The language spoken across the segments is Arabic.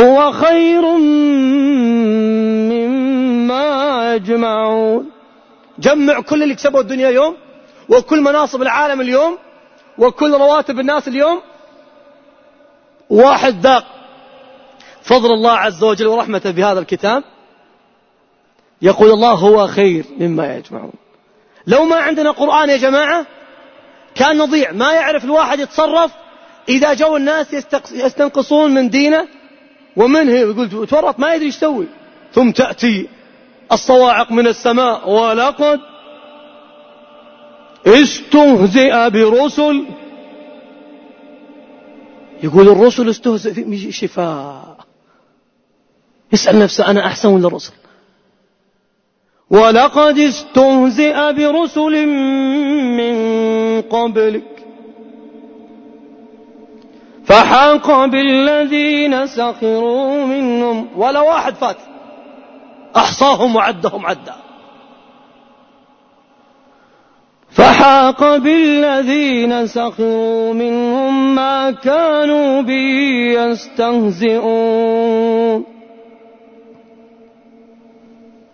هو خير مما يجمعون. جمع كل اللي كسبوا الدنيا اليوم وكل مناصب العالم اليوم وكل رواتب الناس اليوم. واحد ذاق. فضل الله عز وجل ورحمته بهذا الكتاب. يقول الله هو خير مما يجمعون. لو ما عندنا قرآن يا جماعة كان نضيع. ما يعرف الواحد يتصرف إذا جو الناس يستنقصون من دينه ومنه يقول تورط ما يدري إيش يسوي. ثم تأتي الصواعق من السماء ولقد استهزئ برسل. يقول الرسل استهزئ شفاء. يسأل نفسه أنا أحسن ولا الرسل. ولقد استهزئ برسل من قبلك فحاق بالذين سخروا منهم. ولا واحد فات أحصاهم وعدهم عدا. فحاق بالذين سخروا منهم ما كانوا به يستهزئون.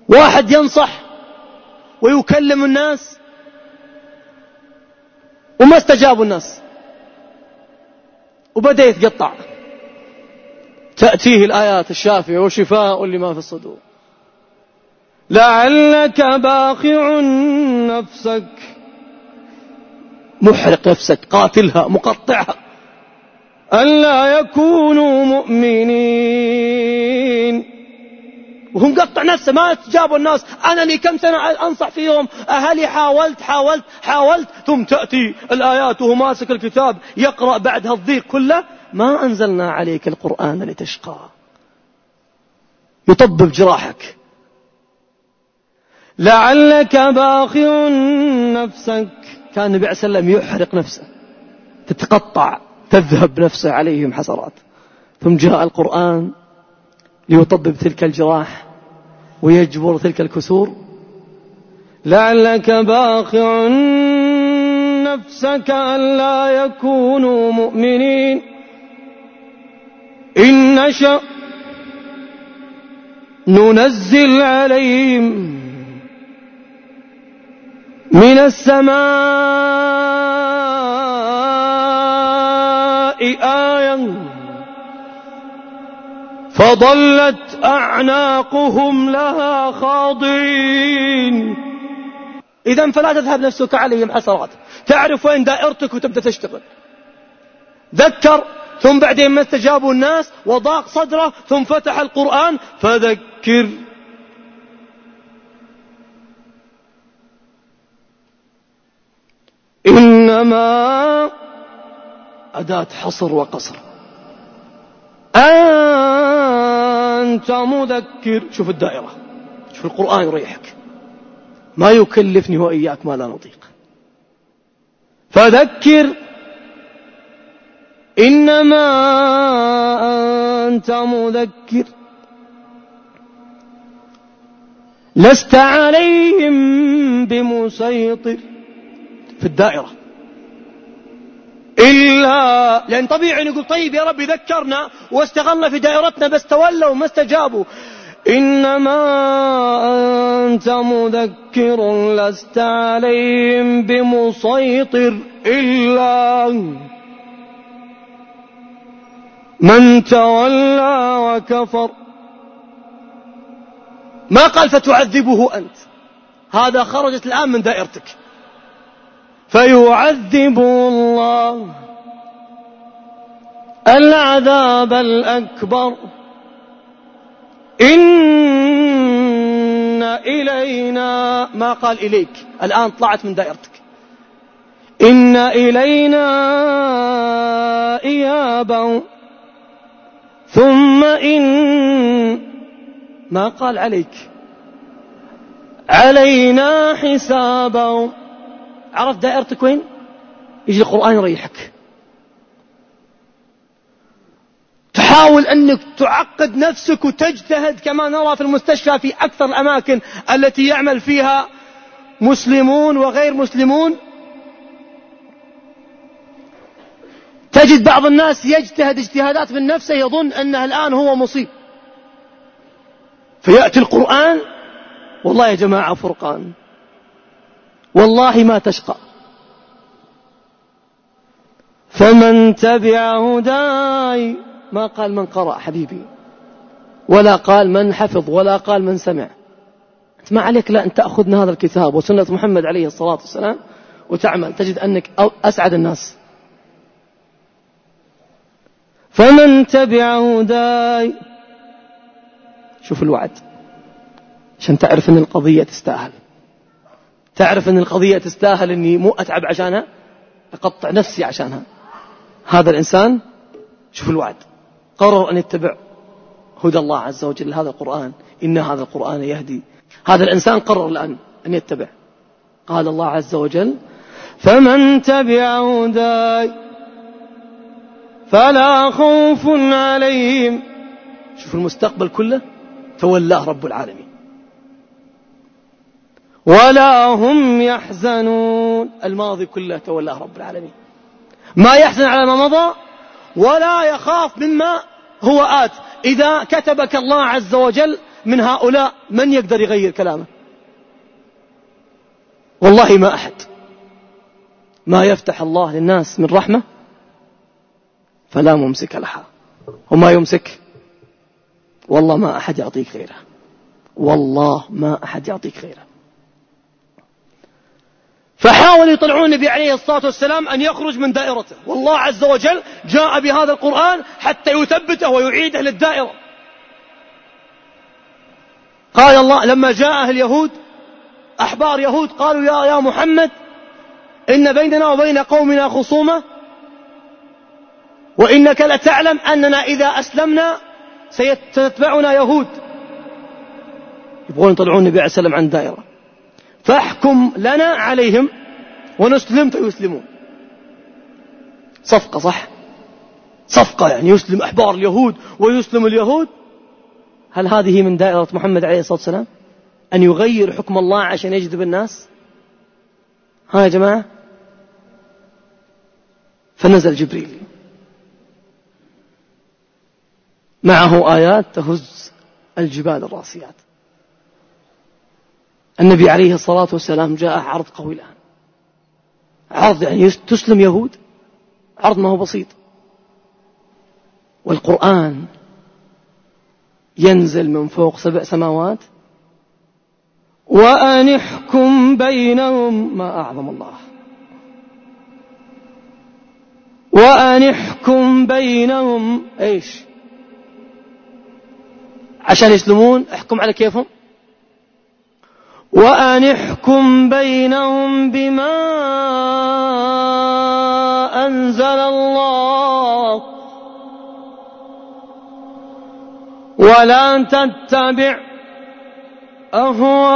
واحد ينصح ويكلم الناس وما استجابوا الناس. وبدأ يتقطع. تأتيه الآيات الشافية وشفاء لما في الصدور. لعلك باخع نفسك. محرق نفسك قاتلها مقطعها. ألا يكونوا مؤمنين. وهم قطع نفسه ما استجابوا الناس. أنا لي كم سنة أنصح فيهم؟ أهلي حاولت حاولت حاولت. ثم تأتي الآيات وهو ماسك الكتاب يقرأ بعد هالضيق كله. ما أنزلنا عليك القرآن لتشقى. يطبب جراحك. لعلك باخع نفسك. كان النبي عليه وسلم يحرق نفسه. تتقطع تذهب نفسه عليهم حسرات. ثم جاء القرآن ليطبب تلك الجراح. ويجبر تلك الكسور. لعلك باخع نفسك ألا يكونوا مؤمنين. إن نشأ ننزل عليهم من السماء آية فظلت أعناقهم لها خاضعين. إذا فلا تذهب نفسك عليهم حسرات. تعرف وين دائرتك وتبدأ تشتغل. ذكر ثم بعدين ما استجابوا الناس وضاق صدره ثم فتح القرآن فذكر. إنما أداة حصر وقصر. أنت مذكر. شوف الدائرة. شوف القرآن يريحك. ما يكلفني وإياك ما لا نطيق. فذكر. إنما أنت مذكر. لست عليهم بمسيطر. في الدائرة. إلا لأن طبيعي نقول طيب يا رب ذكرنا واستغلنا في دائرتنا بس تولوا وما استجابوا. إنما أنت مذكر لست عليهم بمسيطر إلا من تولى وكفر. ما قال فتعذبه أنت. هذا خرجت الآن من دائرتك. فيعذب الله العذاب الأكبر. إن إلينا ما قال إليك الآن طلعت من دائرتك. إن إلينا إيابا ثم إن ما قال عليك؟ علينا حسابا عرفت دائرتك وين؟ يجي القرآن يريحك. تحاول أنك تعقد نفسك وتجتهد كما نرى في المستشفى في أكثر الأماكن التي يعمل فيها مسلمون وغير مسلمون. تجد بعض الناس يجتهد اجتهادات من نفسه يظن أنه الآن هو مصيب. فيأتي القرآن والله يا جماعة فرقان. والله ما تشقى. فمن تبع هداي ما قال من قرأ حبيبي ولا قال من حفظ ولا قال من سمع. أنت ما عليك لا أن تأخذنا هذا الكتاب وسنة محمد عليه الصلاة والسلام وتعمل. تجد أنك أسعد الناس. فمن تبع هداي شوف الوعد. عشان تعرف أن القضية تستاهل. تعرف أن القضية تستاهل أني مو أتعب عشانها؟ أقطع نفسي عشانها. هذا الإنسان شوف الوعد. قرر أن يتبع هدى الله عز وجل. هذا القرآن. إن هذا القرآن يهدي. هذا الإنسان قرر الآن أن يتبع. قال الله عز وجل فمن تبع هداي فلا خوف عليهم. شوف المستقبل كله تولاه رب العالمين. ولا هم يحزنون. الماضي كله تولاه رب العالمين. ما يحزن على ما مضى ولا يخاف مما هو آت. إذا كتبك الله عز وجل من هؤلاء من يقدر يغير كلامه؟ والله ما أحد. ما يفتح الله للناس من رحمة فلا ممسك لها. وما يمسك والله ما أحد يعطيك غيره. والله ما أحد يعطيك غيره. فحاولوا يطلعون النبي عليه الصلاة والسلام أن يخرج من دائرته. والله عز وجل جاء بهذا القرآن حتى يثبته ويعيده للدائرة. قال الله لما جاء اليهود أحبار يهود قالوا يا يا محمد إن بيننا وبين قومنا خصومة وإنك لتعلم أننا إذا أسلمنا سيتبعنا يهود. يبغون يطلعون النبي عليه السلام عن دائرة. فاحكم لنا عليهم ونسلم فيسلمون. صفقة صح؟ صفقة يعني يسلم أحبار اليهود ويسلم اليهود؟ هل هذه من دائرة محمد عليه الصلاة والسلام؟ أن يغير حكم الله عشان يجذب الناس؟ ها يا جماعة. فنزل جبريل. معه آيات تهز الجبال الراسيات. النبي عليه الصلاة والسلام جاء عرض قوي الآن. عرض يعني تسلم يهود. عرض ما هو بسيط. والقرآن ينزل من فوق سبع سماوات. وأن احكم بينهم ما أعظم الله. وأن احكم بينهم إيش؟ عشان يسلمون احكم على كيفهم. وأن احكم بينهم بما أنزل الله. ولا تتبع أهواءهم.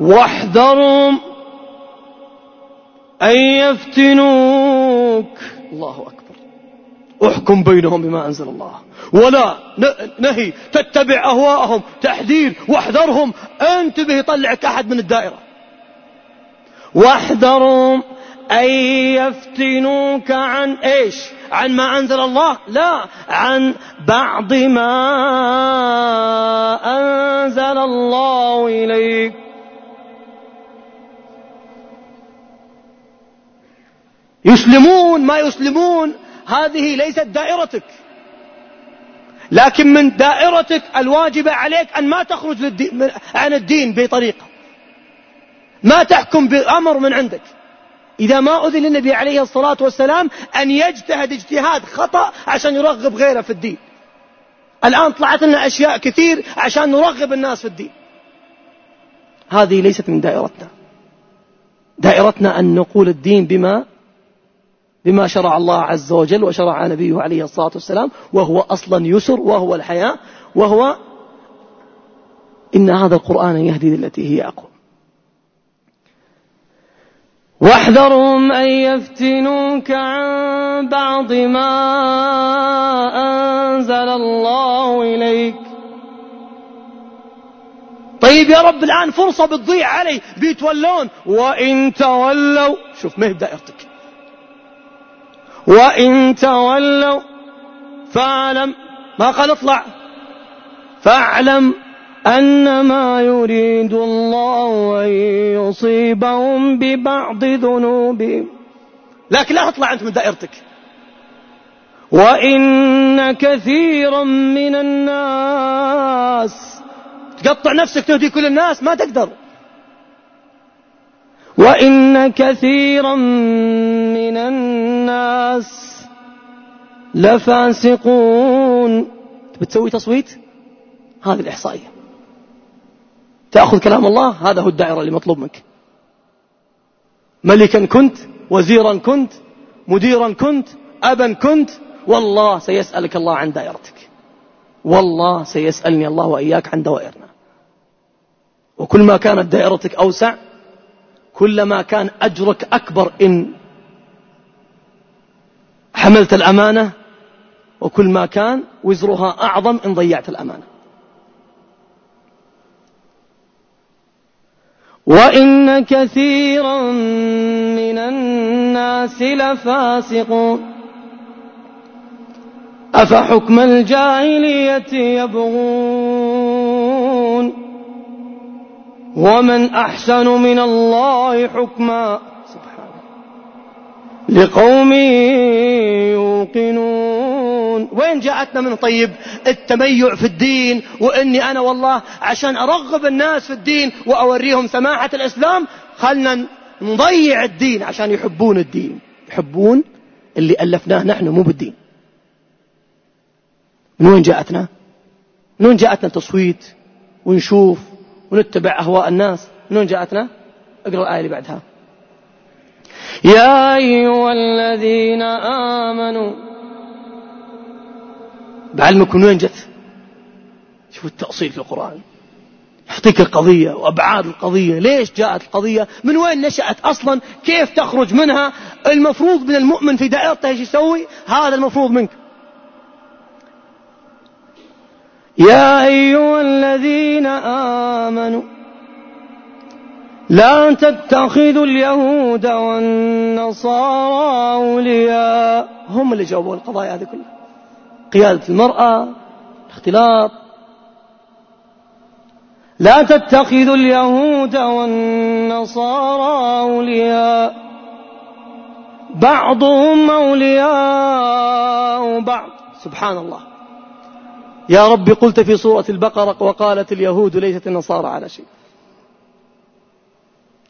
واحذرهم أن يفتنوك. الله أكبر. احكم بينهم بما أنزل الله. ولا نهي تتبع أهواءهم تحذير واحذرهم انتبه يطلعك أحد من الدائرة. واحذرهم أن يفتنوك عن إيش؟ عن ما أنزل الله؟ لا عن بعض ما أنزل الله إليك. يسلمون ما يسلمون هذه ليست دائرتك. لكن من دائرتك الواجبة عليك أن ما تخرج عن الدين بطريقة. ما تحكم بأمر من عندك. إذا ما أذن للنبي عليه الصلاة والسلام أن يجتهد اجتهاد خطأ عشان يرغب غيره في الدين. الآن طلعت لنا أشياء كثير عشان نرغب الناس في الدين. هذه ليست من دائرتنا. دائرتنا أن نقول الدين بما بما شرع الله عز وجل وشرع نبيه عليه الصلاة والسلام وهو أصلا يسر وهو الحياة وهو إن هذا القرآن يهدي للتي هي أقوم واحذرهم أن يفتنوك عن بعض ما أنزل الله إليك. طيب يا رب الآن فرصة بتضيع علي. بيتولون. وإن تولوا شوف ما بدائرتك وإن تولوا فاعلم ما قال أطلع. فاعلم أنما يريد الله أن يصيبهم ببعض ذنوبهم. لكن لا تطلع أنت من دائرتك. وإن كثيرا من الناس تقطع نفسك تهدي كل الناس ما تقدر. وإن كثيرا من الناس لفاسقون. بتسوي تصويت؟ هذه الإحصائية. تأخذ كلام الله؟ هذا هو الدائرة اللي مطلوب منك. ملكا كنت وزيرا كنت مديرا كنت أبا كنت. والله سيسألك الله عن دائرتك. والله سيسألني الله وإياك عن دوائرنا. وكل ما كانت دائرتك أوسع كلما كان أجرك أكبر إن حملت الأمانة وكل ما كان وزرها أعظم إن ضيعت الأمانة. وإن كثيرا من الناس لفاسقون. أفحكم الجاهلية يبغون ومن أحسن من الله حكما. لقوم يوقنون. وين جاءتنا من طيب؟ التميع في الدين وإني أنا والله عشان أرغب الناس في الدين وأوريهم سماحة الإسلام خلنا نضيع الدين عشان يحبون الدين. يحبون اللي ألفناه نحن مو بالدين. من وين جاءتنا؟ من وين جاءتنا تصويت ونشوف ونتبع أهواء الناس. من وين جاءتنا؟ اقرأ الآية اللي بعدها. يا أيها الذين آمنوا بعلمكم من وين جت؟ شوفوا التأصيل في القرآن. يعطيك القضية وأبعاد القضية. ليش جاءت القضية؟ من وين نشأت أصلا؟ كيف تخرج منها؟ المفروض من المؤمن في دائرته إيش يسوي؟ هذا المفروض منك. يا أيها الذين آمنوا لا تتخذوا اليهود والنصارى أولياء. هم اللي جاوبوا القضايا هذه كلها. قيادة المرأة الاختلاط. لا تتخذوا اليهود والنصارى أولياء. بعضهم أولياء بعض. سبحان الله. يا رب قلت في سورة البقرة وقالت اليهود ليست النصارى على شيء.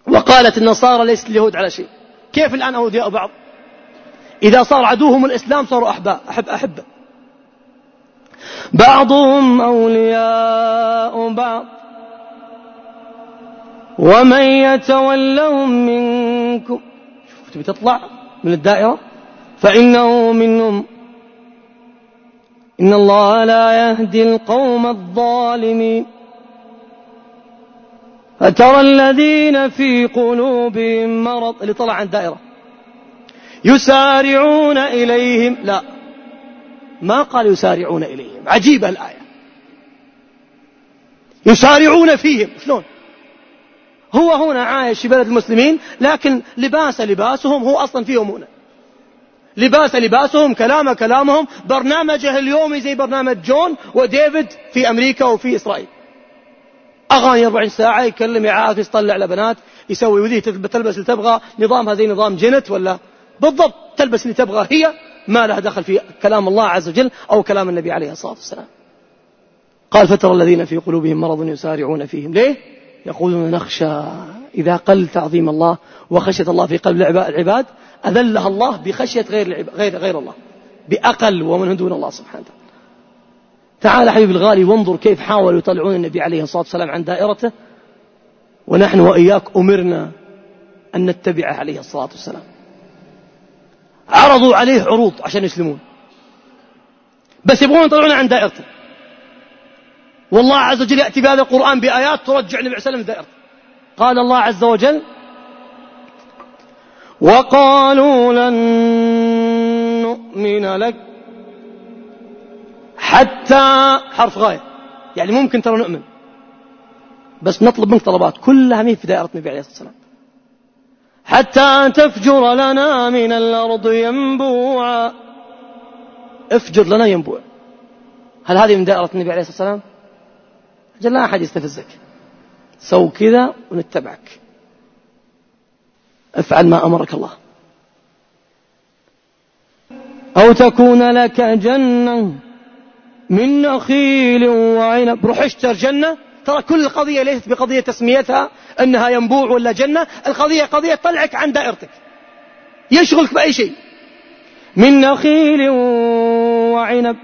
وقالت النصارى ليست اليهود على شيء. كيف الآن أولياء بعض إذا صار عدوهم الإسلام صاروا أحباء أحب أحبة بعضهم أولياء بعض. ومن يتولهم منكم شوف تبي تطلع من الدائرة؟ فإنه منهم إن الله لا يهدي القوم الظالمين. فترى الذين في قلوبهم مرض اللي طلع عن دائرة. يسارعون إليهم. لا ما قال يسارعون إليهم. عجيبة الآية. يسارعون فيهم. شلون؟ هو هنا عايش في بلد المسلمين لكن لباس لباسهم هو أصلا فيهم هنا. لباس لباسهم كلام كلامهم. برنامجه اليومي زي برنامج جون وديفيد في أمريكا وفي إسرائيل. أغاني 40 ساعة يكلم يعاكس يطلع لبنات يسوي وذي تلبس اللي تبغى. نظامها زي نظام جنت ولا؟ بالضبط تلبس اللي تبغى. هي ما لها دخل في كلام الله عز وجل أو كلام النبي عليه الصلاة والسلام. قال فترى الذين في قلوبهم مرض يسارعون فيهم. ليه؟ يقولون نخشى إذا قل تعظيم الله وخشية الله في قلب العباد أذلها الله بخشية غير, غير, غير الله. بأقل ومن دون الله سبحانه وتعالى. تعال حبيبي الغالي وانظر كيف حاولوا يطلعون النبي عليه الصلاة والسلام عن دائرته. ونحن وإياك أمرنا أن نتبعه عليه الصلاة والسلام. عرضوا عليه عروض عشان يسلمون. بس يبغون يطلعون عن دائرته. والله عز وجل يأتي بهذا القرآن بآيات ترجع النبي عليه وسلم دائرته. قال الله عز وجل وقالوا لن نؤمن لك حتى حرف غاية. يعني ممكن ترى نؤمن بس نطلب منك طلبات كلها مين في دائرة النبي عليه الصلاة والسلام؟ حتى تفجر لنا من الأرض ينبوعا. افجر لنا ينبوع. هل هذه من دائرة النبي عليه الصلاة والسلام؟ جل لا أحد يستفزك. سو كذا ونتبعك. افعل ما أمرك الله. أو تكون لك جنة من نخيل وعنب. روح اشتر جنة. ترى كل القضية ليست بقضية تسميتها أنها ينبوع ولا جنة. القضية قضية طلعك عن دائرتك يشغلك بأي شيء. من نخيل وعنب.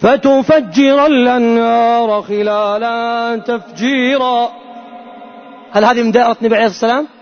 فتفجر الأنهار خلالا تفجيرا. هل هذه من دائرة النبي عليه الصلاة والسلام؟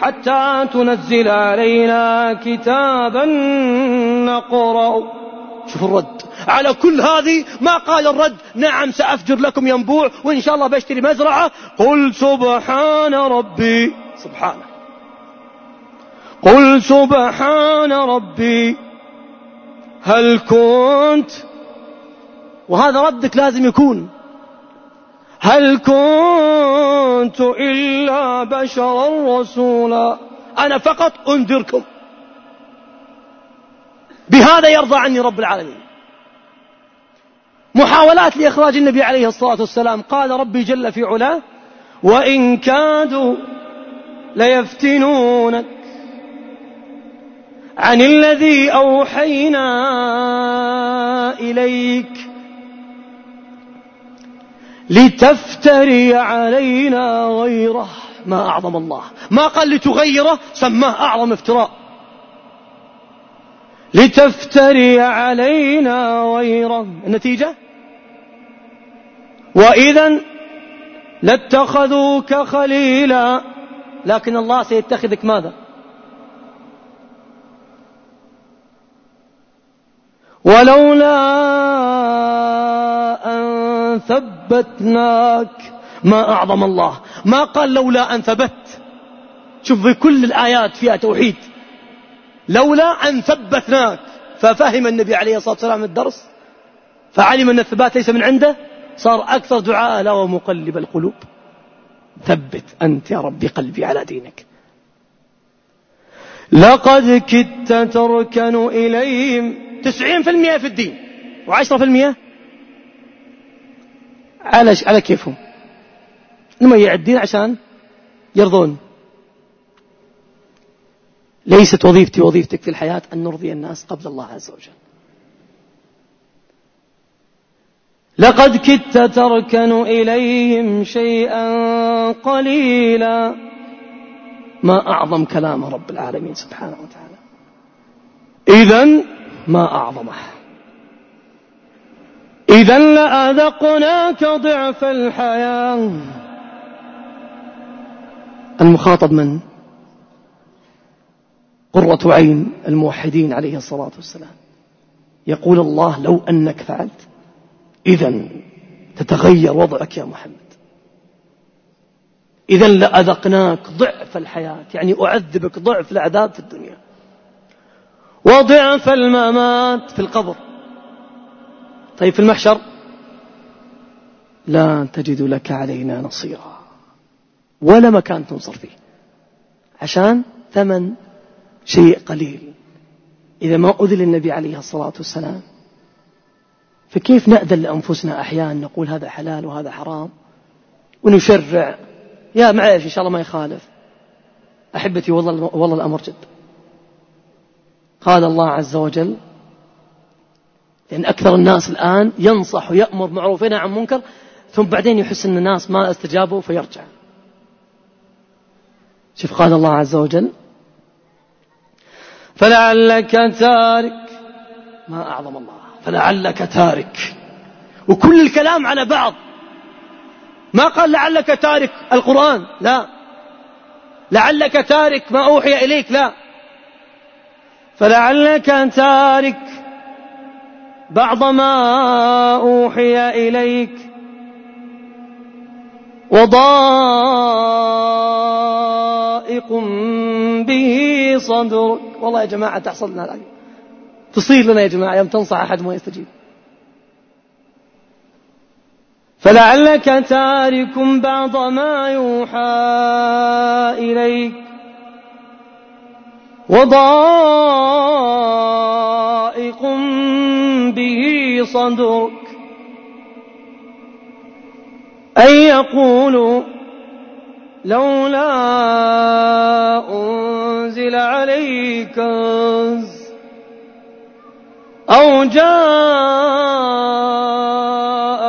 حتى تنزل علينا كتابا نقرأ. شوف الرد. على كل هذه ما قال الرد. نعم سأفجر لكم ينبوع وإن شاء الله بشتري مزرعة. قل سبحان ربي. سبحانه. قل سبحان ربي. هل كنت؟ وهذا ردك لازم يكون. هل كنت إلا بشرا رسولا؟ أنا فقط أنذركم. بهذا يرضى عني رب العالمين. محاولات لإخراج النبي عليه الصلاة والسلام. قال ربي جل في علاه وإن كادوا ليفتنونك عن الذي أوحينا إليك. لتفتري علينا غيره. ما أعظم الله. ما قال لتغيره سماه أعظم افتراء. لتفتري علينا غيره. النتيجة؟ وإذا لاتخذوك خليلا. لكن الله سيتخذك ماذا؟ ولولا أن ثبتناك. ما أعظم الله. ما قال لولا أن ثبت. شوف كل الآيات فيها توحيد. لولا أن ثبتناك. ففهم النبي عليه الصلاة والسلام الدرس. فعلم أن الثبات ليس من عنده. صار أكثر دعاء له ومقلب القلوب. ثبت أنت يا ربي قلبي على دينك. لقد كدت تركن إليهم. تسعين في المئة في الدين. وعشرة في المئة على, على كيفهم. نميع الدين عشان يرضون. ليست وظيفتي وظيفتك في الحياة أن نرضي الناس قبل الله عز وجل. لقد كدت تركن إليهم شيئا قليلا. ما أعظم كلام رب العالمين سبحانه وتعالى. إذا ما أعظمه. إذا لأذقناك ضعف الحياة. المخاطب من؟ قرة عين الموحدين عليه الصلاة والسلام. يقول الله لو أنك فعلت إذا تتغير وضعك يا محمد. إذا لأذقناك ضعف الحياة يعني أعذبك ضعف العذاب في الدنيا. وضعف الممات في القبر. طيب في المحشر؟ لا تجد لك علينا نصيرا ولا مكان تنصر فيه عشان ثمن شيء قليل. إذا ما أذل النبي عليه الصلاة والسلام فكيف نأذن لأنفسنا أحيانا نقول هذا حلال وهذا حرام ونشرع؟ يا معلش إن شاء الله ما يخالف. أحبتي والله, والله الأمر جد. قال الله عز وجل لأن أكثر الناس الآن ينصح ويأمر معروف وينهى عن منكر ثم بعدين يحس أن الناس ما استجابوا فيرجع. شوف قال الله عز وجل فلعلك تارك ما أعظم الله. فلعلك تارك وكل الكلام على بعض. ما قال لعلك تارك القرآن لا. لعلك تارك ما أوحي إليك لا. فلعلك تارك بعض ما أوحي إليك وضائق به صدرك. والله يا جماعة تحصل لنا تصير لنا يا جماعة يوم تنصح أحد ما يستجيب. فلعلك تارك بعض ما يوحى إليك وضائق به صدرك أن يقولوا لولا أنزل عليك كنز أو جاء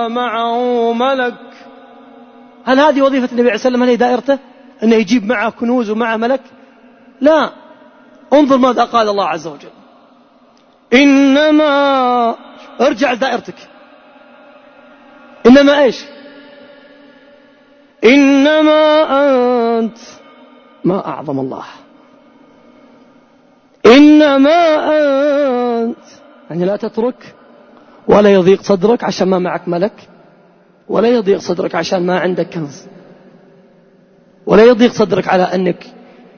معه ملك. هل هذه وظيفة النبي عليه وسلم هل هي دائرته؟ أنه يجيب معه كنوز ومعه ملك؟ لا. انظر ماذا قال الله عز وجل. إنما ارجع لدائرتك. إنما إيش؟ إنما أنت ما أعظم الله. إنما أنت يعني لا تترك ولا يضيق صدرك عشان ما معك ملك ولا يضيق صدرك عشان ما عندك كنز ولا يضيق صدرك على أنك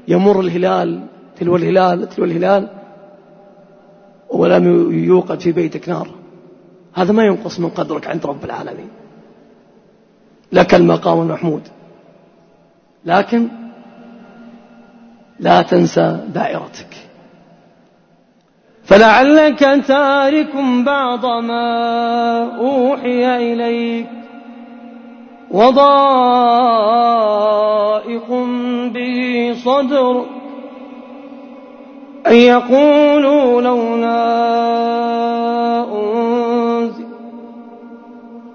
يمر الهلال تلو الهلال تلو الهلال. ولم يوقد في بيتك نار. هذا ما ينقص من قدرك عند رب العالمين. لك المقام المحمود. لكن لا تنسى دائرتك. فلعلك تارك بعض ما أوحي إليك. وضائق به صدر أن يقولوا لولا أنزل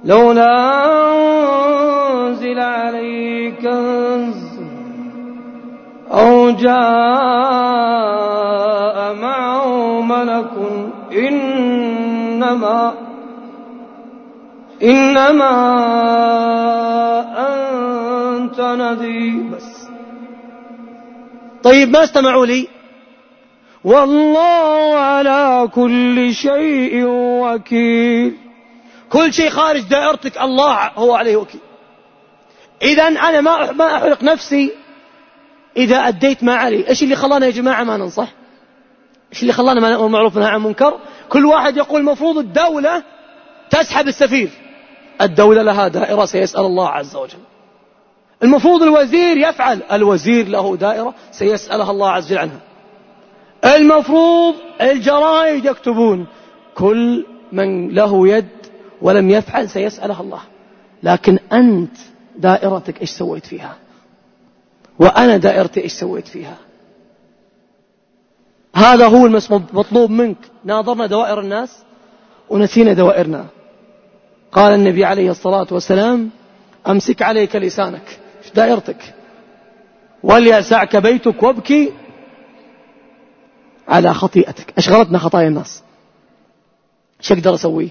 لولا أنزل عليك كنز أو جاء معه ملك إنما إنما أنت نذير. بس. طيب ما استمعوا لي؟ والله على كل شيء وكيل. كل شيء خارج دائرتك الله هو عليه وكيل. إذا أنا ما ما أحرق نفسي إذا أديت ما علي. إيش اللي خلانا يا جماعة ما ننصح؟ إيش اللي خلانا ما نأمر معروف عن منكر كل واحد يقول المفروض الدولة تسحب السفير. الدولة لها دائرة سيسأل الله عز وجل. المفروض الوزير يفعل. الوزير له دائرة سيسألها الله عز وجل عنها. المفروض الجرائد يكتبون كل من له يد ولم يفعل سيسألها الله. لكن أنت دائرتك إيش سويت فيها؟ وأنا دائرتي إيش سويت فيها؟ هذا هو المطلوب منك. ناظرنا دوائر الناس ونسينا دوائرنا. قال النبي عليه الصلاة والسلام أمسك عليك لسانك. إيش دائرتك؟ وليسعك بيتك وابكي على خطيئتك. أشغلتنا خطايا الناس. إيش أقدر أسوي؟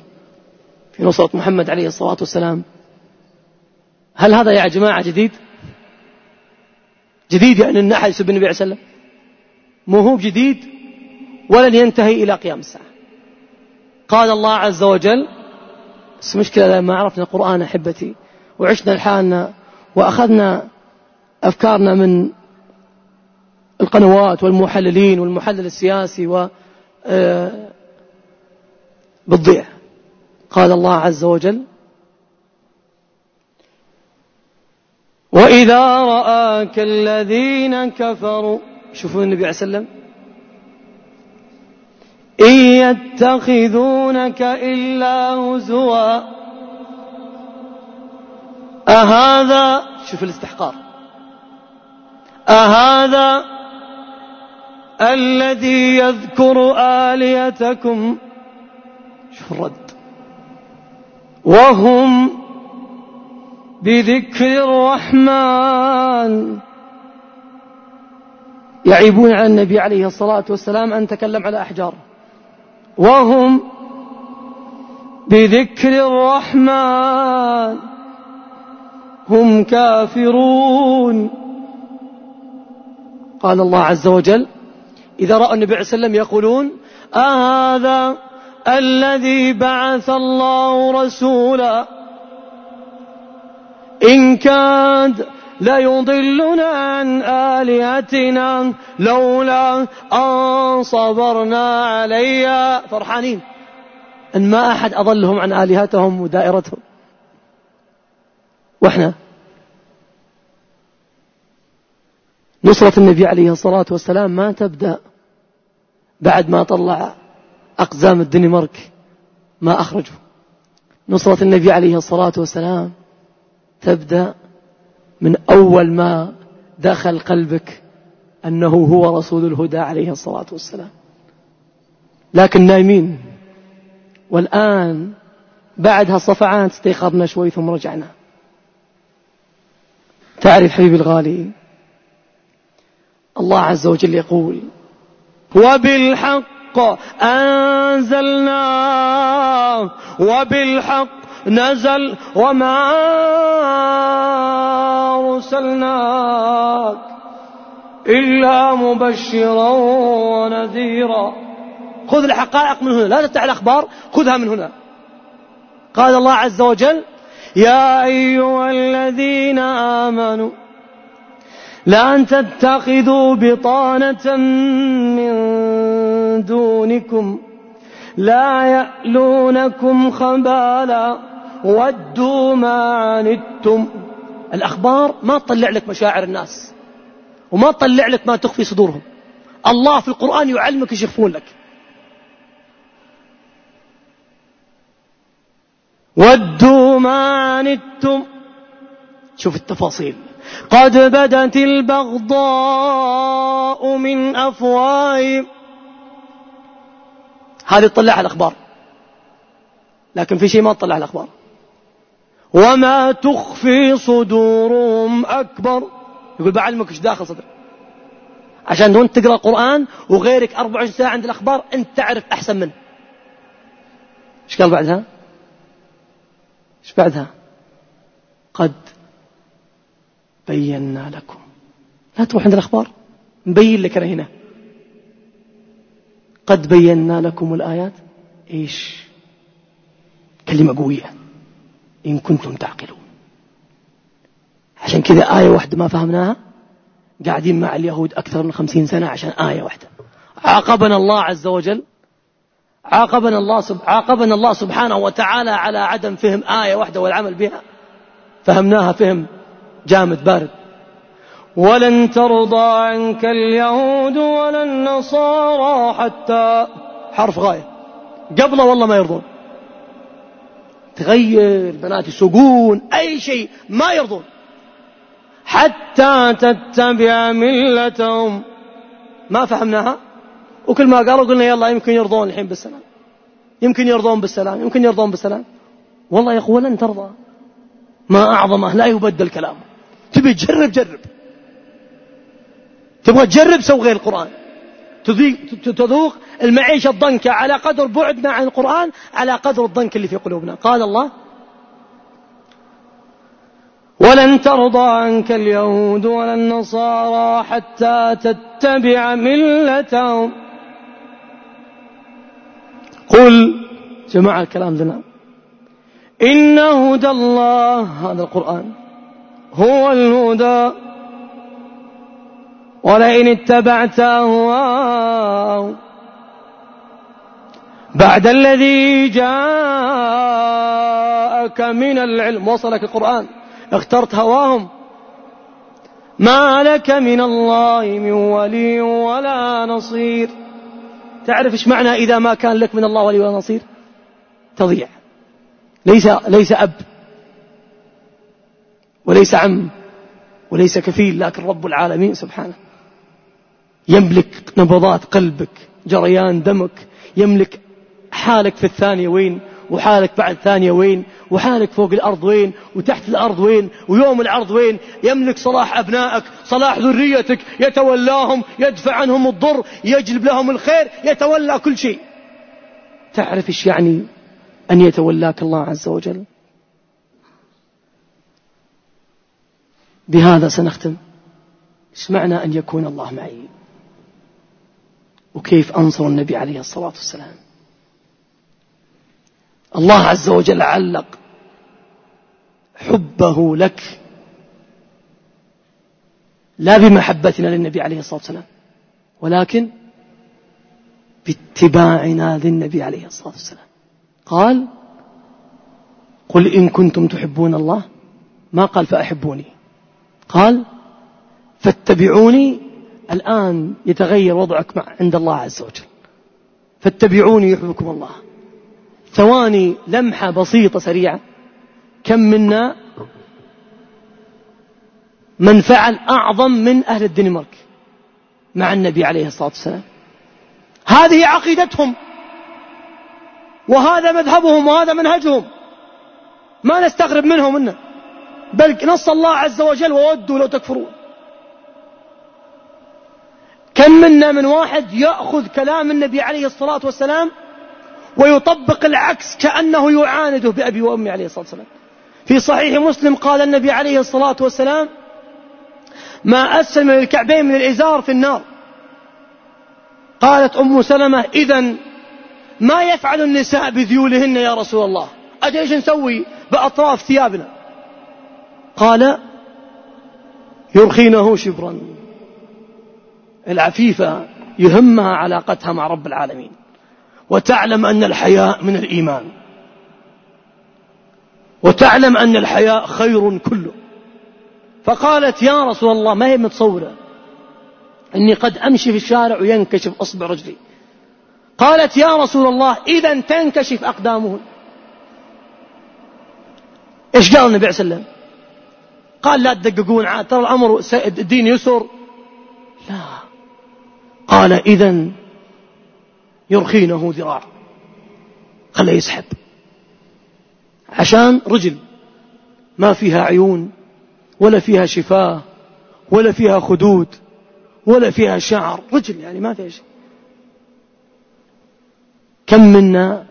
في نصرة محمد عليه الصلاة والسلام. هل هذا يا جماعة جديد؟ جديد يعني أن أحد يسب النبي عليه وسلم مو هو جديد؟ ولن ينتهي إلى قيام الساعة. قال الله عز وجل بس مشكلة لما عرفنا القرآن أحبتي. وعشنا لحالنا وأخذنا أفكارنا من القنوات والمحللين والمحلل السياسي و آه، بتضيع قال الله عز وجل وإذا رآك الذين كفروا شوفوا النبي عليه وسلم إن يتخذونك إلا هزوا أهذا شوف الاستحقار أهذا الذي يذكر آليتكم شوف الرد. وهم بذكر الرحمن يعيبون على النبي عليه الصلاة والسلام أن تكلم على أحجار. وهم بذكر الرحمن هم كافرون. قال الله عز وجل إذا رأى النبي عليه وسلم يقولون أهذا الذي بعث الله رسولا؟ إن كاد ليضلنا عن آلهتنا لولا أن صبرنا عليها. فرحانين. أن ما أحد أضلهم عن آلهتهم ودائرتهم. وإحنا نصرة النبي عليه الصلاة والسلام ما تبدأ بعد ما طلع أقزام الدنمارك ما أخرجوا نصرة النبي عليه الصلاة والسلام تبدأ من أول ما دخل قلبك أنه هو رسول الهدى عليه الصلاة والسلام. لكن نايمين. والآن بعد هالصفعات استيقظنا شوي ثم رجعنا. تعرف حبيبي الغالي الله عز وجل يقول وبالحق أنزلناه وبالحق نزل وما أرسلناك إلا مبشرا ونذيرا. خذ الحقائق من هنا لا تتع الأخبار خذها من هنا. قال الله عز وجل يا أيها الذين آمنوا لا تتخذوا بطانة من دونكم لا يألونكم خبالا ودوا ما عنتم. الأخبار ما تطلع لك مشاعر الناس وما تطلع لك ما تخفي صدورهم. الله في القرآن يعلمك إيش يخفون لك. ودوا ما عنتم. شوف التفاصيل. قد بدت البغضاء من أفواههم. هذه تطلعها الأخبار. لكن في شيء ما تطلع الأخبار. وما تخفي صدورهم أكبر. يقول بعلمك إيش داخل صدرك. عشان وانت تقرأ القرآن وغيرك 24 ساعة عند الأخبار أنت تعرف أحسن منه. إيش قال بعدها؟ إيش بعدها؟ قد بينا لكم. لا تروح عند الأخبار. مبين لك أنا هنا. قد بينا لكم الآيات. إيش؟ كلمة قوية. إن كنتم تعقلون. عشان كذا آية واحدة ما فهمناها. قاعدين مع اليهود أكثر من خمسين سنة عشان آية واحدة. عاقبنا الله عز وجل. عاقبنا الله سب... عاقبنا الله سبحانه وتعالى على عدم فهم آية واحدة والعمل بها. فهمناها فهم جامد بارد. ولن ترضى عنك اليهود ولا النصارى حتى حرف غاية. قبله والله ما يرضون. تغير بنات يسوقون أي شيء ما يرضون. حتى تتبع ملتهم. ما فهمناها؟ وكل ما قالوا قلنا يلا يمكن يرضون الحين بالسلام. يمكن يرضون بالسلام يمكن يرضون بالسلام. والله يا أخوة لن ترضى. ما أعظمه لا يبدل كلامه. تبي تجرب جرب. تبغى تجرب سوي غير القرآن. تذوق المعيشة الضنكة على قدر بعدنا عن القرآن على قدر الضنك اللي في قلوبنا. قال الله ولن ترضى عنك اليهود ولا النصارى حتى تتبع ملتهم. قل جماعة الكلام لنا إن هدى الله هذا القرآن. هو الهدى. ولئن اتبعت أهواءهم بعد الذي جاءك من العلم. وصلك القرآن. اخترت هواهم. ما لك من الله من ولي ولا نصير. تعرف إيش معنى إذا ما كان لك من الله ولي ولا نصير؟ تضيع. ليس ليس أب. وليس عم وليس كفيل لكن رب العالمين سبحانه. يملك نبضات قلبك جريان دمك يملك حالك في الثانية وين وحالك بعد ثانية وين وحالك فوق الأرض وين وتحت الأرض وين ويوم العرض وين. يملك صلاح أبنائك صلاح ذريتك يتولاهم يدفع عنهم الضر يجلب لهم الخير يتولى كل شيء. تعرف إيش يعني أن يتولاك الله عز وجل؟ بهذا سنختم. إيش معنى أن يكون الله معي. وكيف أنصر النبي عليه الصلاة والسلام. الله عز وجل علق حبه لك لا بمحبتنا للنبي عليه الصلاة والسلام ولكن باتباعنا للنبي عليه الصلاة والسلام. قال قل إن كنتم تحبون الله. ما قال فأحبوني. قال فاتبعوني الآن يتغير وضعك مع عند الله عز وجل. فاتبعوني يحبكم الله. ثواني لمحة بسيطة سريعة. كم منا من فعل أعظم من أهل الدنمارك مع النبي عليه الصلاة والسلام؟ هذه عقيدتهم. وهذا مذهبهم وهذا منهجهم. ما نستغرب منهم منه بل نص الله عز وجل وودوا لو تكفرون. كم منا من واحد يأخذ كلام النبي عليه الصلاة والسلام ويطبق العكس كأنه يعانده بأبي وأمي عليه الصلاة والسلام. في صحيح مسلم قال النبي عليه الصلاة والسلام ما أسفل من الكعبين من الإزار في النار. قالت أم سلمة إذا ما يفعل النساء بذيولهن يا رسول الله؟ أجل إيش نسوي بأطراف ثيابنا. قال يرخينه شبرا. العفيفة يهمها علاقتها مع رب العالمين. وتعلم أن الحياء من الإيمان. وتعلم أن الحياء خير كله. فقالت يا رسول الله ما هي متصورة؟ أني قد أمشي في الشارع وينكشف أصبع رجلي. قالت يا رسول الله إذا تنكشف أقدامهن إيش قال النبي عليه وسلم؟ قال لا تدققون عاد ترى الأمر الدين يسر. لا. قال إذا يرخينه ذراع. خله يسحب. عشان رجل ما فيها عيون ولا فيها شفاه ولا فيها خدود ولا فيها شعر رجل يعني ما فيها شيء. كم منا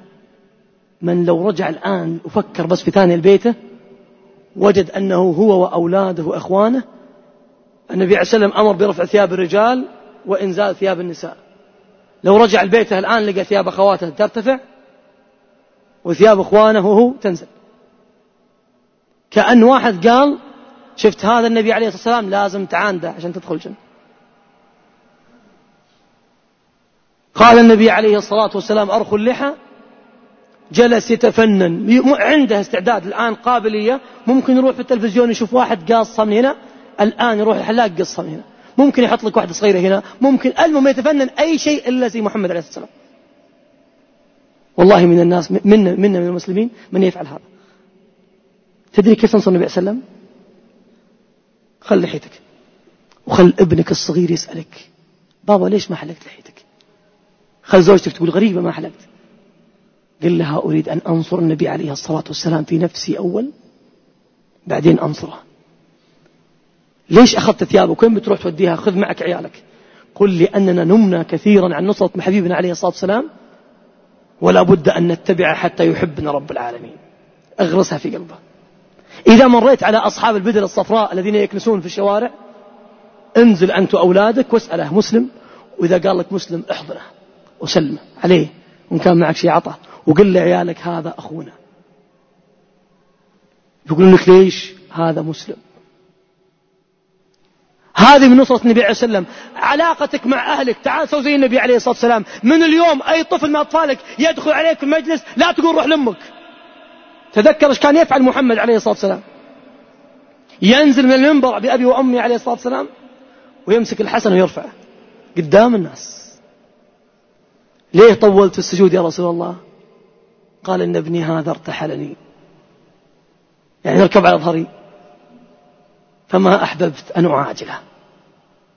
من لو رجع الآن وفكر بس في ثاني البيته وجد أنه هو وأولاده وأخوانه. النبي عليه وسلم أمر برفع ثياب الرجال وإنزال ثياب النساء. لو رجع لبيته الآن لقى ثياب أخواته ترتفع وثياب أخوانه وهو تنزل. كأن واحد قال شفت هذا النبي عليه الصلاة والسلام لازم تعانده عشان تدخل الجنة. قال النبي عليه الصلاة والسلام أرخوا اللحى جلس يتفنن. عنده استعداد. الآن قابلية. ممكن يروح في التلفزيون يشوف واحد قاصة من هنا. الآن يروح الحلاق قصة من هنا. ممكن يحط لك واحدة صغيرة هنا. ممكن. المهم يتفنن أي شيء إلا زي محمد عليه الصلاة والسلام والله من الناس منا منا من المسلمين من يفعل هذا. تدري كيف تنصر النبي صلى الله عليه وسلم؟ خل لحيتك. وخل ابنك الصغير يسألك. بابا ليش ما حلقت لحيتك؟ خل زوجتك تقول غريبة ما حلقت. قل لها أريد أن أنصر النبي عليه الصلاة والسلام في نفسي أول بعدين أنصره. ليش أخذت ثيابك؟ وين بتروح توديها؟ خذ معك عيالك. قل لأننا نمنا كثيرا عن نصرة حبيبنا عليه الصلاة والسلام ولا بد أن نتبع حتى يحبنا رب العالمين. اغرسها في قلبه. إذا مريت على أصحاب البدل الصفراء الذين يكنسون في الشوارع انزل أنت وأولادك واسأله مسلم وإذا قال لك مسلم احضنه وسلمه عليه وإن كان معك شيء عطه وقل لعيالك هذا أخونا. يقولون لك ليش هذا مسلم؟ هذه من نصرة النبي عليه وسلم علاقتك مع أهلك تعال سوي زي النبي عليه الصلاة والسلام. من اليوم أي طفل من أطفالك يدخل عليك في المجلس لا تقول روح لأمك. تذكر إيش كان يفعل محمد عليه الصلاة والسلام؟ ينزل من المنبر بأبي وأمي عليه الصلاة والسلام ويمسك الحسن ويرفعه. قدام الناس. ليه طولت في السجود يا رسول الله؟ قال إن ابني هذا ارتحلني. يعني اركب على ظهري فما أحببت أن أعاجله.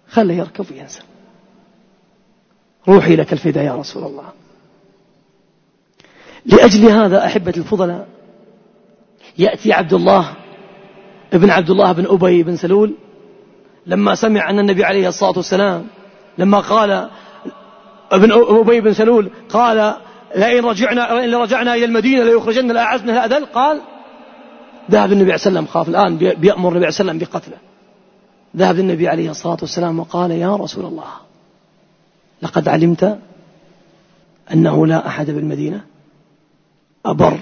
خله يركب وينزل روحي لك الفداء يا رسول الله. لأجل هذا أحبة الفضلاء يأتي عبد الله ابن عبد الله بن أبي بن سلول لما سمع أن النبي عليه الصلاة والسلام لما قال ابن أبي بن سلول قال لئن رجعنا لئن رجعنا إلى المدينة ليخرجن الأعز من الأذل قال ذهب النبي عليه السلام. خاف الآن بيأمر النبي عليه السلام بقتله. ذهب النبي عليه الصلاة والسلام وقال يا رسول الله لقد علمت أنه لا أحد بالمدينة أبر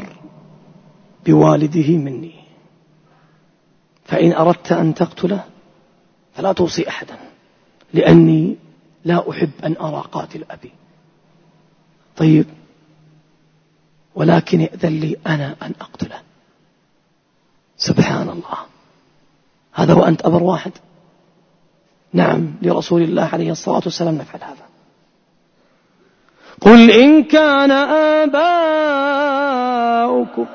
بوالده مني. فإن أردت أن تقتله فلا توصي أحدا لأني لا أحب أن أرى قاتل أبي. طيب ولكن ائذن لي أنا أن أقتله. سبحان الله هذا وأنت أبر واحد. نعم لرسول الله عليه الصلاة والسلام نفعل هذا. قل إن كان آباؤكم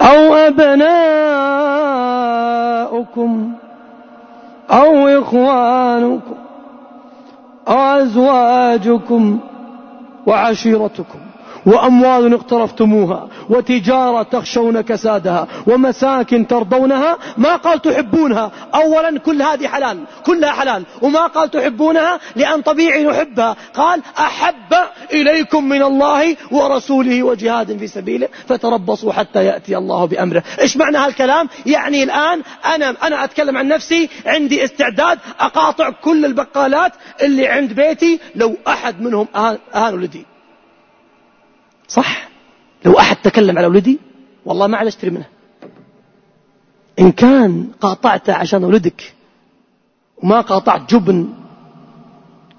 أو أبناؤكم أو إخوانكم أو أزواجكم وعشيرتكم. وأموال اقترفتموها وتجارة تخشون كسادها ومساكن ترضونها ما قال تحبونها أولا كل هذه حلال كلها حلال وما قال تحبونها لأن طبيعي نحبها قال أحب إليكم من الله ورسوله وجهاد في سبيله فتربصوا حتى يأتي الله بأمره إيش معنى هالكلام يعني الآن أنا, أنا أتكلم عن نفسي عندي استعداد أقاطع كل البقالات اللي عند بيتي لو أحد منهم أهان ولدي صح؟ لو أحد تكلم على ولدي والله ما عاد أشتري منه. إن كان قاطعته عشان ولدك وما قاطعت جبن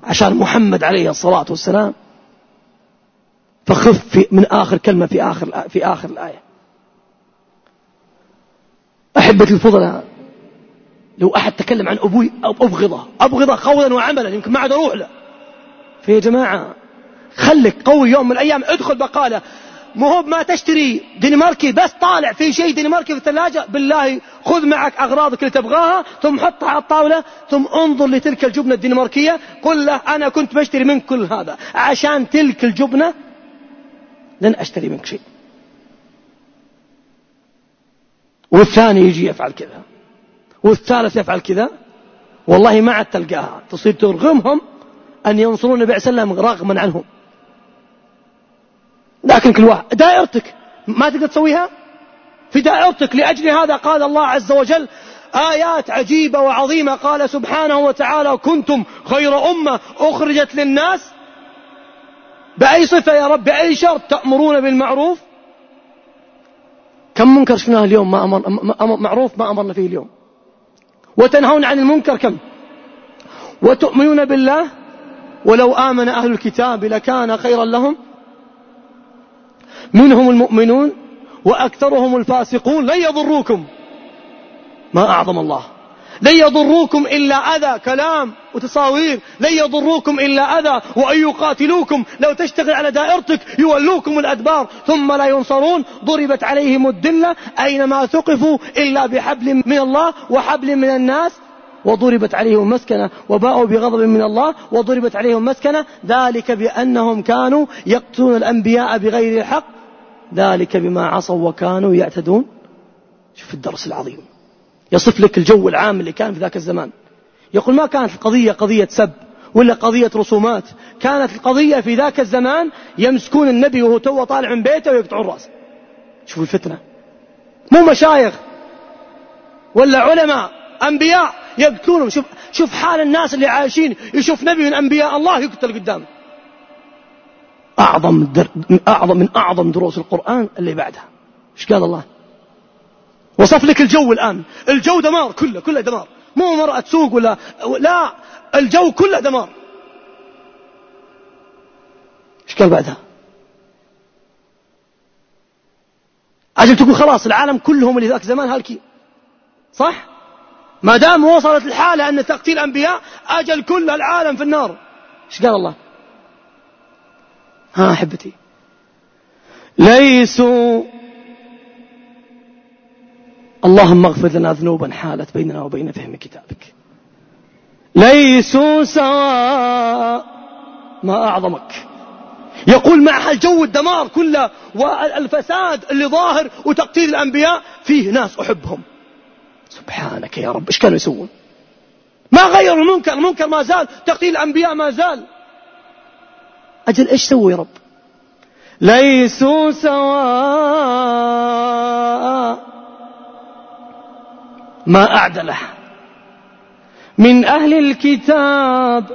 عشان محمد عليه الصلاة والسلام فخف من آخر كلمة في آخر في آخر الآية. أحبتي الفضلاء لو أحد تكلم عن أبوي أبغضه أبغضه قولا وعملا يمكن ما عاد أروح له. فيا جماعة خلك قوي يوم من الأيام ادخل بقالة. مو هو ما تشتري دنماركي بس طالع في شيء دنماركي في الثلاجة؟ بالله خذ معك أغراضك اللي تبغاها ثم حطها على الطاولة ثم انظر لتلك الجبنة الدنماركية. قل له أنا كنت بشتري منك كل هذا. عشان تلك الجبنة لن أشتري منك شيء. والثاني يجي يفعل كذا. والثالث يفعل كذا. والله ما عاد تلقاها. تصير ترغمهم أن ينصرون النبي صلى الله عليه وسلم رغما عنهم. لكن كل واحد دائرتك ما تقدر تسويها؟ في دائرتك لأجل هذا قال الله عز وجل آيات عجيبة وعظيمة قال سبحانه وتعالى كنتم خير أمة أخرجت للناس. بأي صفة يا رب؟ بأي شرط تأمرون بالمعروف؟ كم منكر شفناه اليوم ما أمر معروف ما أمرنا فيه اليوم؟ وتنهون عن المنكر كم؟ وتؤمنون بالله؟ ولو آمن أهل الكتاب لكان خيرا لهم؟ منهم المؤمنون وأكثرهم الفاسقون لن يضروكم. ما أعظم الله. لن يضروكم إلا أذى كلام وتصاوير. لن يضروكم إلا أذى وأن يقاتلوكم. لو تشتغل على دائرتك يولوكم الأدبار. ثم لا ينصرون. ضربت عليهم الدلة أينما ثقفوا إلا بحبل من الله وحبل من الناس. وضربت عليهم مسكنة وباءوا بغضب من الله. وضربت عليهم مسكنة. ذلك بأنهم كانوا يقتلون الأنبياء بغير الحق. ذلك بما عصوا وكانوا يعتدون. شوف الدرس العظيم. يصف لك الجو العام اللي كان في ذاك الزمان. يقول ما كانت القضية قضية سب ولا قضية رسومات. كانت القضية في ذاك الزمان يمسكون النبي وهو تو طالع من بيته ويقطعون رأسه. شوف الفتنة. مو مشايخ ولا علماء أنبياء يقتلونهم شوف شوف حال الناس اللي عايشين. يشوف نبي من أنبياء الله يقتل قدامه. أعظم در... أعظم من أعظم دروس القرآن اللي بعدها. إيش قال الله؟ وصف لك الجو الآن. الجو دمار كله كله دمار. مو مرأة سوق ولا لا الجو كله دمار. إيش قال بعدها؟ أجل تقول خلاص العالم كلهم اللي ذاك زمان هالكي. صح؟ ما دام وصلت الحالة أن تقتيل أنبياء أجل كل العالم في النار. إيش قال الله؟ ها أحبتي. ليسوا اللهم اغفر لنا ذنوبا حالت بيننا وبين فهم كتابك. ليسوا سواء ما أعظمك. يقول مع الجو الدمار كله والفساد اللي ظاهر وتقتيل الأنبياء فيه ناس أحبهم. سبحانك يا رب إيش كانوا يسوون؟ ما غيروا المنكر المنكر ما زال تقتيل الأنبياء ما زال. أجل إيش سووا يا رب؟ ليسوا سواء ما أعدله من أهل الكتاب.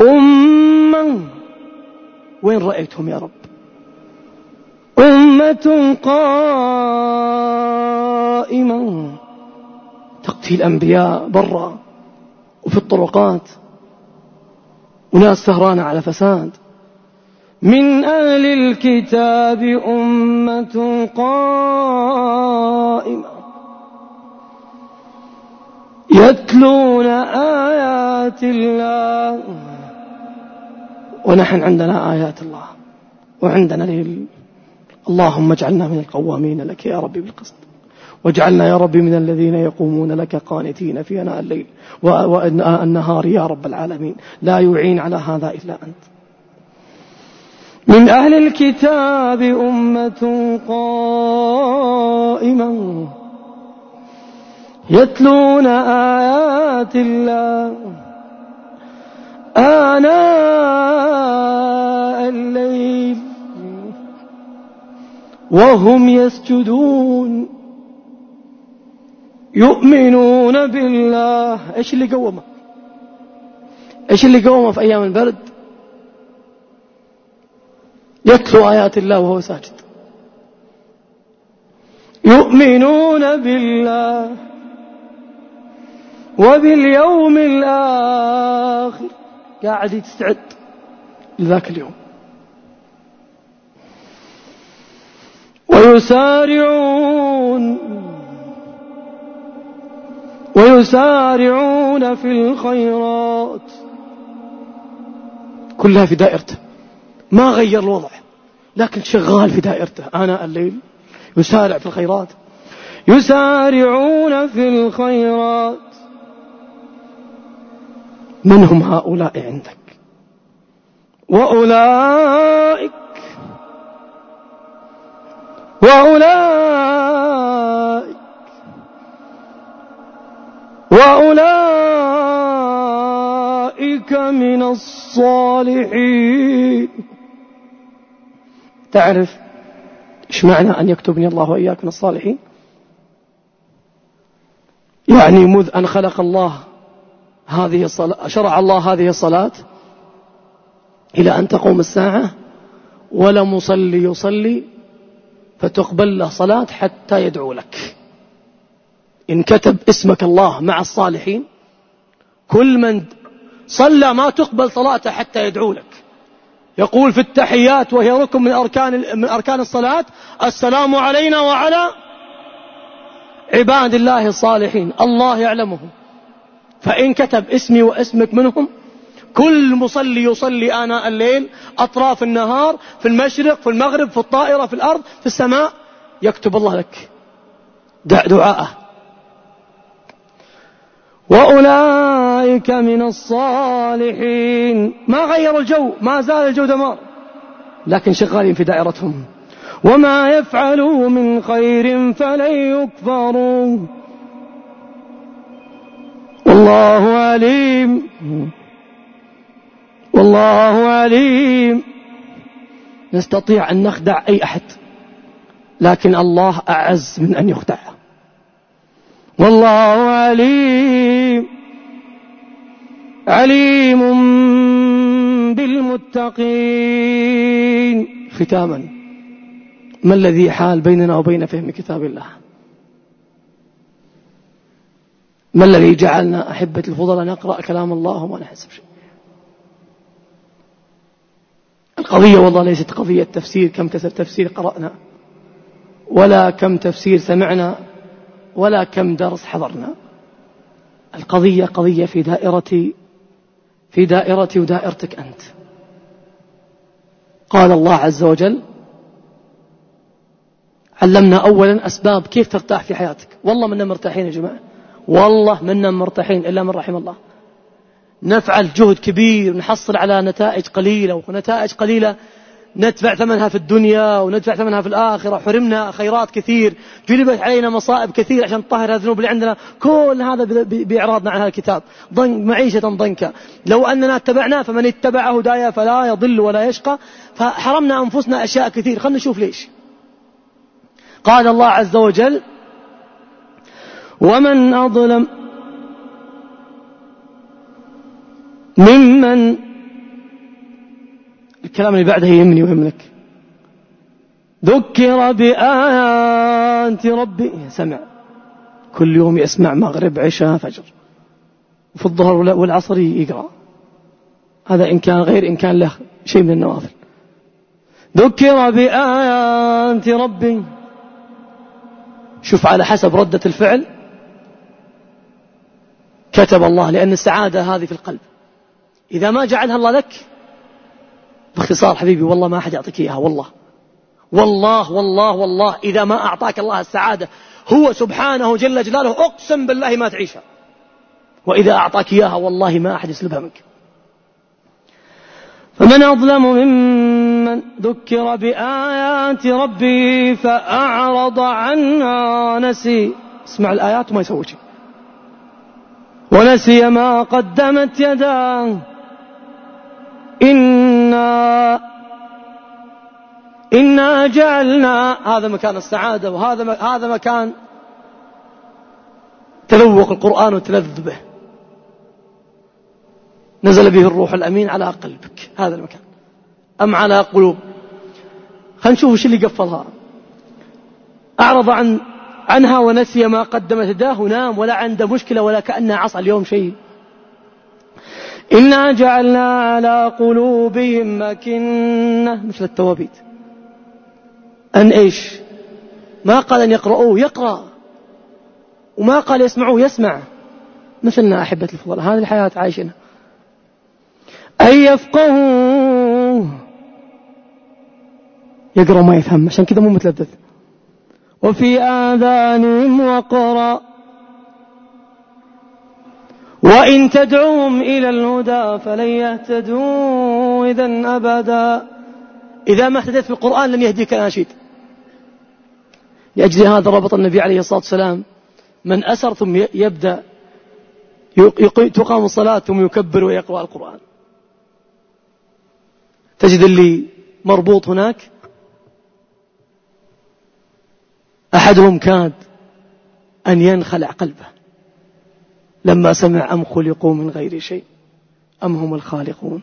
أمة وين رأيتهم يا رب؟ أمة قائمة تقتل الأنبياء برا وفي الطرقات. وناس سهرانة على فساد. من أهل الكتاب أمة قائمة يتلون آيات الله. ونحن عندنا آيات الله. وعندنا اللهم اجعلنا من القوامين لك يا ربي بالقسط. واجعلنا يا ربي من الذين يقومون لك قانتين في أناء الليل وأناء النهار يا رب العالمين. لا يعين على هذا إلا أنت. من أهل الكتاب أمة قائمة يتلون آيات الله. آناء الليل. وهم يسجدون. يؤمنون بالله. إيش اللي قومه؟ إيش اللي قومه في أيام البرد؟ يتلو آيات الله وهو ساجد. يؤمنون بالله وباليوم الآخر. قاعد يستعد لذاك اليوم. ويسارعون ويسارعون في الخيرات. كلها في دائرته. ما غير الوضع لكن شغال في دائرته. آناء الليل يسارع في الخيرات. يسارعون في الخيرات. من هم هؤلاء عندك؟ وأولئك وأولئك وأولئك من الصالحين. تعرف إيش معنى أن يكتبني الله وإياك من الصالحين؟ يعني مذ أن خلق الله هذه الصلاة شرع الله هذه الصلاة إلى أن تقوم الساعة ولا مصلي يصلي فتقبل له صلاة حتى يدعو لك. إن كتب اسمك الله مع الصالحين كل من صلى ما تقبل صلاته حتى يدعو لك. يقول في التحيات وهي ركن من أركان, من أركان الصلاة السلام علينا وعلى عباد الله الصالحين الله يعلمهم. فإن كتب اسمي واسمك منهم كل مصلي يصلي آناء الليل أطراف النهار في المشرق في المغرب في الطائرة في الأرض في السماء يكتب الله لك. دع دعاءه. وأولئك من الصالحين. ما غير الجو ما زال الجو دمار. لكن شغالين في دائرتهم. وما يفعلوا من خير فلن يكفروا. والله عليم. والله عليم. نستطيع أن نخدع أي أحد. لكن الله أعز من أن يخدع. والله عليم. عليم بالمتقين. ختاما ما الذي حال بيننا وبين فهم كتاب الله؟ ما الذي جعلنا أحبة الفضلاء نقرأ كلام الله وما نحس بشيء القضية والله ليست قضية تفسير كم تفسير قرأنا ولا كم تفسير سمعنا ولا كم درس حضرنا. القضية قضية في دائرتي في دائرتي ودائرتك أنت. قال الله عز وجل علمنا أولا أسباب كيف ترتاح في حياتك. والله منا مرتاحين يا جماعة. والله منا مرتاحين إلا من رحم الله. نفعل جهد كبير نحصل على نتائج قليلة ونتائج قليلة ندفع ثمنها في الدنيا وندفع ثمنها في الآخرة. حرمنا خيرات كثير. جلبت علينا مصائب كثير عشان نطهر الذنوب اللي عندنا. كل هذا بإعراضنا عن هذا الكتاب. معيشة ضنكا. لو أننا اتبعناه فمن اتبع هدايا فلا يضل ولا يشقى. فحرمنا أنفسنا أشياء كثير. خلنا نشوف ليش. قال الله عز وجل ومن أظلم ممن الكلام اللي بعده يهمني ويهمك. ذكر بآيات ربي. سمع. كل يوم يسمع مغرب عشاء فجر. وفي الظهر والعصر يقرأ. هذا إن كان غير إن كان له شيء من النوافل. ذكر بآيات ربي. شوف على حسب ردة الفعل كتب الله لأن السعادة هذه في القلب. إذا ما جعلها الله لك باختصار حبيبي والله ما أحد يعطيك إياها والله. والله والله والله إذا ما أعطاك الله السعادة هو سبحانه جل جلاله أقسم بالله ما تعيشها. وإذا أعطاك إياها والله ما أحد يسلبها منك. فمن أظلم ممن ذكر بآيات ربه فأعرض عنها نسي اسمع الآيات وما يسوي شيء. ونسي ما قدمت يداه. إنا جعلنا هذا مكان السعادة وهذا هذا مكان تذوق القرآن وتلذذ به. نزل به الروح الأمين على قلبك. هذا المكان. أم على قلوب. خلينا نشوف وش اللي قفلها. أعرض عن عنها ونسي ما قدمت يداه ونام ولا عنده مشكلة ولا كأنها عصى اليوم شيء. إنا جعلنا على قلوبهم مكنة. مثل التوابيت. أن إيش؟ ما قال أن يقرؤوه يقرأ. وما قال يسمعوه يسمع. مثلنا أحبة الفضل هذه الحياة عايشنا أن يفقهوا يقرأ ما يفهم عشان كذا مو متلذذ. وفي آذانهم وقرأ. وإن تدعوهم إلى الهدى فلن يهتدوا إذا أبدا. إذا ما اهتديت بالقرآن لن يهديك الأناشيد لأجل هذا ربط النبي عليه الصلاة والسلام من أسر ثم يبدأ تقام الصلاة ثم يكبر ويقرأ القرآن. تجد اللي مربوط هناك؟ أحدهم كاد أن ينخلع قلبه. لما سمع أم خلقوا من غير شيء؟ أم هم الخالقون؟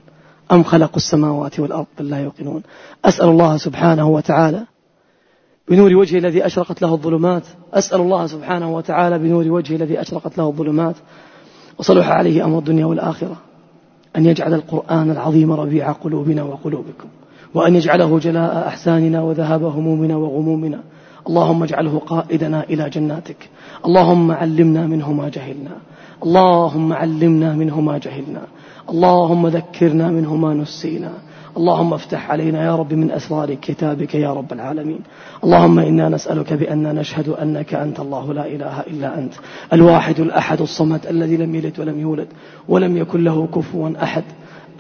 أم خلقوا السماوات والأرض بل لا يوقنون؟ أسأل الله سبحانه وتعالى بنور وجهه الذي أشرقت له الظلمات. أسأل الله سبحانه وتعالى بنور وجهه الذي أشرقت له الظلمات. وصلح عليه أمر الدنيا والآخرة. أن يجعل القرآن العظيم ربيع قلوبنا وقلوبكم. وأن يجعله جلاء أحساننا وذهاب همومنا وغمومنا. اللهم اجعله قائدنا إلى جناتك. اللهم علمنا منه ما جهلنا. اللهم علمنا منه ما جهلنا. اللهم ذكرنا منه ما نسينا. اللهم افتح علينا يا رب من أسرار كتابك يا رب العالمين. اللهم إنا نسألك بأننا نشهد أنك أنت الله لا إله إلا أنت. الواحد الأحد الصمد الذي لم يلد ولم يولد ولم يكن له كفوا أحد.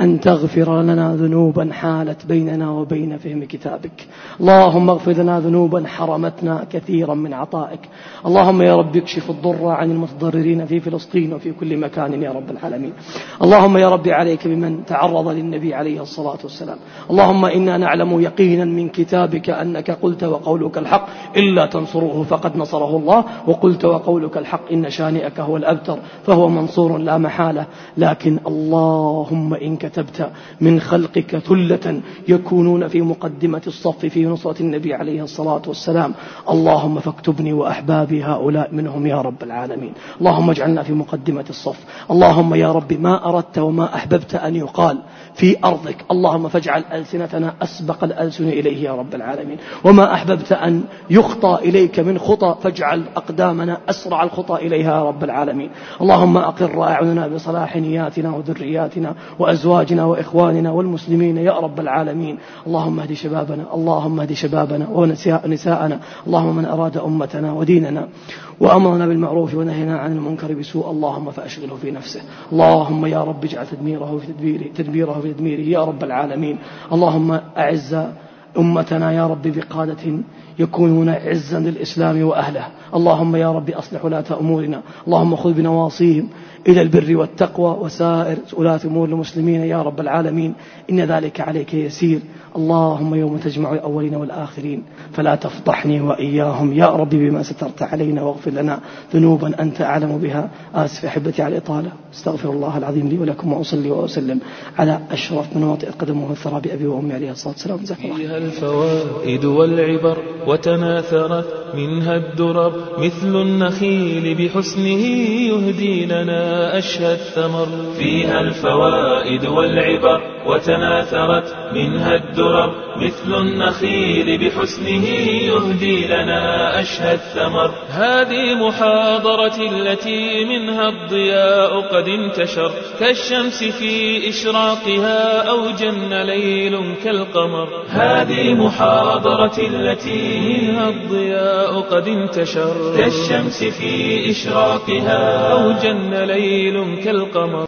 أن تغفر لنا ذنوبا حالت بيننا وبين فهم كتابك. اللهم اغفر لنا ذنوبا حرمتنا كثيرا من عطائك. اللهم يا رب اكشف الضر عن المتضررين في فلسطين وفي كل مكان يا رب العالمين. اللهم يا رب عليك بمن تعرض للنبي عليه الصلاة والسلام. اللهم إنا نعلم يقينا من كتابك أنك قلت وقولك الحق. إلا تنصروه فقد نصره الله. وقلت وقولك الحق إن شانئك هو الأبتر. فهو منصور لا محالة. لكن اللهم إن كتبت من خلقك ثلة يكونون في مقدمة الصف في نصرة النبي عليه الصلاة والسلام. اللهم فاكتبني وأحبابي هؤلاء منهم يا رب العالمين. اللهم اجعلنا في مقدمة الصف. اللهم يا رب ما أردت وما أحببت أن يقال. في أرضك. اللهم فاجعل ألسنتنا أسبق الألسن إليه يا رب العالمين. وما أحببت أن يخطى إليك من خطى فاجعل أقدامنا أسرع الخطى إليها يا رب العالمين. اللهم أقر أعيننا بصلاح نياتنا وذرياتنا وأزواجنا وإخواننا والمسلمين يا رب العالمين. اللهم اهد شبابنا اللهم اهد شبابنا ونساءنا اللهم من أراد أمتنا وديننا. وأمرنا بالمعروف ونهينا عن المنكر بسوء. اللهم فأشغله في نفسه. اللهم يا رب اجعل تدميره في تدبيره, تدبيره في بتدميره يا رب العالمين. اللهم أعز أمتنا يا رب بقادة يكونون عزا للإسلام وأهله. اللهم يا رب أصلح ولاة أمورنا. اللهم خذ بنواصيهم إلى البر والتقوى وسائر ولاة أمور المسلمين يا رب العالمين. إن ذلك عليك يسير. اللهم يوم تجمع الأولين والآخرين فلا تفضحني وإياهم. يا رب بما سترت علينا واغفر لنا ذنوبا أنت أعلم بها. آسف أحبتي على الإطالة. أستغفر الله العظيم لي ولكم وأصلي وأسلم على أشرف من وطئ قدمه الثرى بأبي وأمي عليه الصلاة والسلام. فيها الفوائد والعبر وتناثرت منها الدرر. مثل النخيل بحسنه يهدي لنا أشهى الثمر. فيها الفوائد والعبر وتناثرت منها الدرر. مثل النخيل بحسنه يهدي لنا أشهى الثمر. هذه محاضرة التي منها الضياء قد انتشر. كالشمس في إشراقها أو جن ليل كالقمر. هذه محاضرة التي منها الضياء قد انتشر. كالشمس في إشراقها أو جن ليل كالقمر.